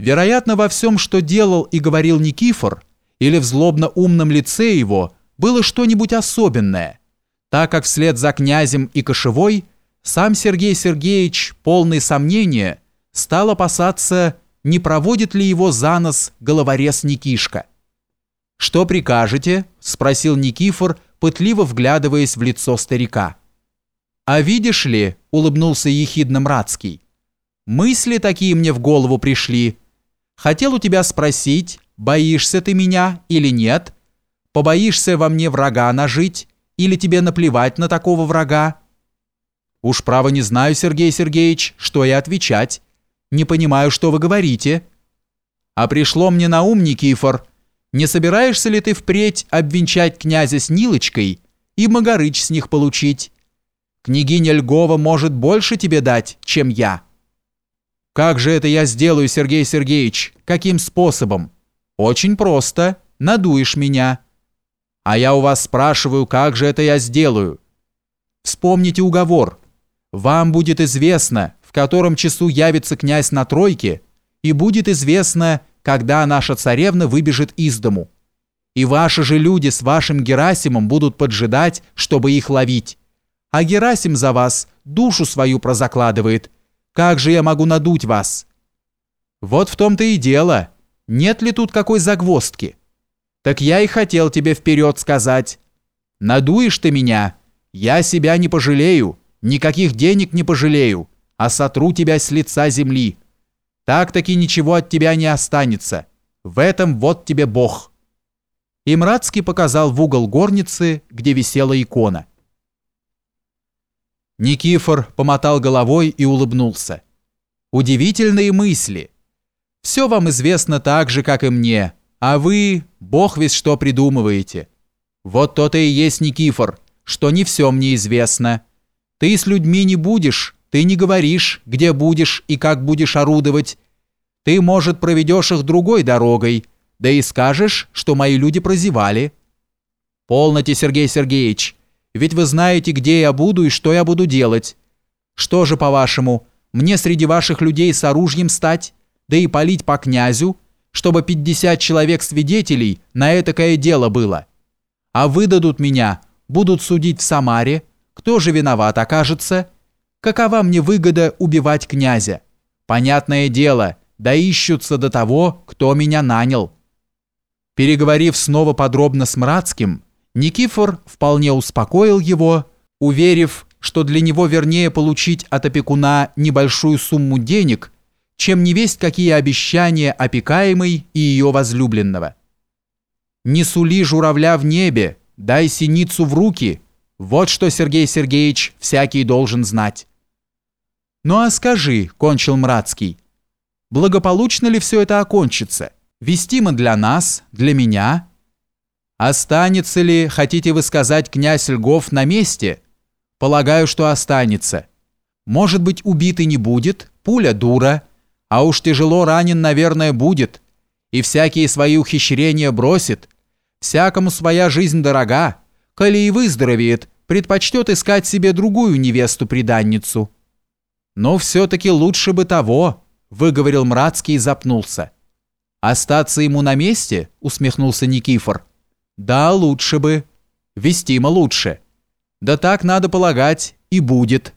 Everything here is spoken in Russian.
Вероятно, во всем, что делал и говорил Никифор, или в злобно-умном лице его, было что-нибудь особенное, так как вслед за князем и кошевой сам Сергей Сергеевич, полный сомнения, стал опасаться, не проводит ли его за нос головорез Никишка. «Что прикажете?» – спросил Никифор, пытливо вглядываясь в лицо старика. «А видишь ли», – улыбнулся ехидно Мрацкий, – «мысли такие мне в голову пришли. Хотел у тебя спросить, боишься ты меня или нет? Побоишься во мне врага нажить или тебе наплевать на такого врага?» «Уж право не знаю, Сергей Сергеевич, что и отвечать. Не понимаю, что вы говорите». «А пришло мне на ум, Никифор, не собираешься ли ты впредь обвенчать князя с Нилочкой и Магарыч с них получить? Княгиня Льгова может больше тебе дать, чем я». «Как же это я сделаю, Сергей Сергеевич? Каким способом?» «Очень просто. Надуешь меня». «А я у вас спрашиваю, как же это я сделаю?» «Вспомните уговор. Вам будет известно, в котором часу явится князь на тройке, и будет известно, когда наша царевна выбежит из дому. И ваши же люди с вашим Герасимом будут поджидать, чтобы их ловить. А Герасим за вас душу свою прозакладывает. Как же я могу надуть вас? Вот в том-то и дело. Нет ли тут какой загвоздки? Так я и хотел тебе вперед сказать. Надуешь ты меня, я себя не пожалею, никаких денег не пожалею, а сотру тебя с лица земли. Так-таки ничего от тебя не останется. В этом вот тебе Бог». И Мрацкий показал в угол горницы, где висела икона. Никифор помотал головой и улыбнулся. «Удивительные мысли. Все вам известно так же, как и мне, а вы, бог весь что придумываете. Вот то-то и есть Никифор, что не все мне известно. Ты с людьми не будешь, ты не говоришь, где будешь и как будешь орудовать. Ты, может, проведешь их другой дорогой, да и скажешь, что мои люди прозевали. Полноте, Сергей Сергеевич, ведь вы знаете, где я буду и что я буду делать. Что же, по-вашему, мне среди ваших людей с оружием стать, да и палить по князю, чтобы 50 человек свидетелей на этакое дело было? А выдадут меня, будут судить в Самаре, кто же виноват окажется? Какова мне выгода убивать князя? Понятное дело, да ищутся до того, кто меня нанял. Переговорив снова подробно с Мрацким, Никифор вполне успокоил его, уверив, что для него вернее получить от опекуна небольшую сумму денег, чем не весть какие обещания опекаемой и ее возлюбленного. «Не сули журавля в небе, дай синицу в руки», вот что Сергей Сергеевич всякий должен знать. «Ну а скажи», — кончил Мрацкий, — «благополучно ли все это окончится? Вестимо для нас, для меня?» Останется ли, хотите вы сказать, князь Льгов на месте? Полагаю, что останется. Может быть, убитый не будет, пуля дура, а уж тяжело ранен, наверное, будет, и всякие свои ухищрения бросит. Всякому своя жизнь дорога, коли и выздоровеет, предпочтет искать себе другую невесту-приданницу. Но все-таки лучше бы того, выговорил Мрацкий и запнулся. Остаться ему на месте, усмехнулся Никифор. Да, лучше бы. Вестимо лучше. Да так надо полагать, и будет.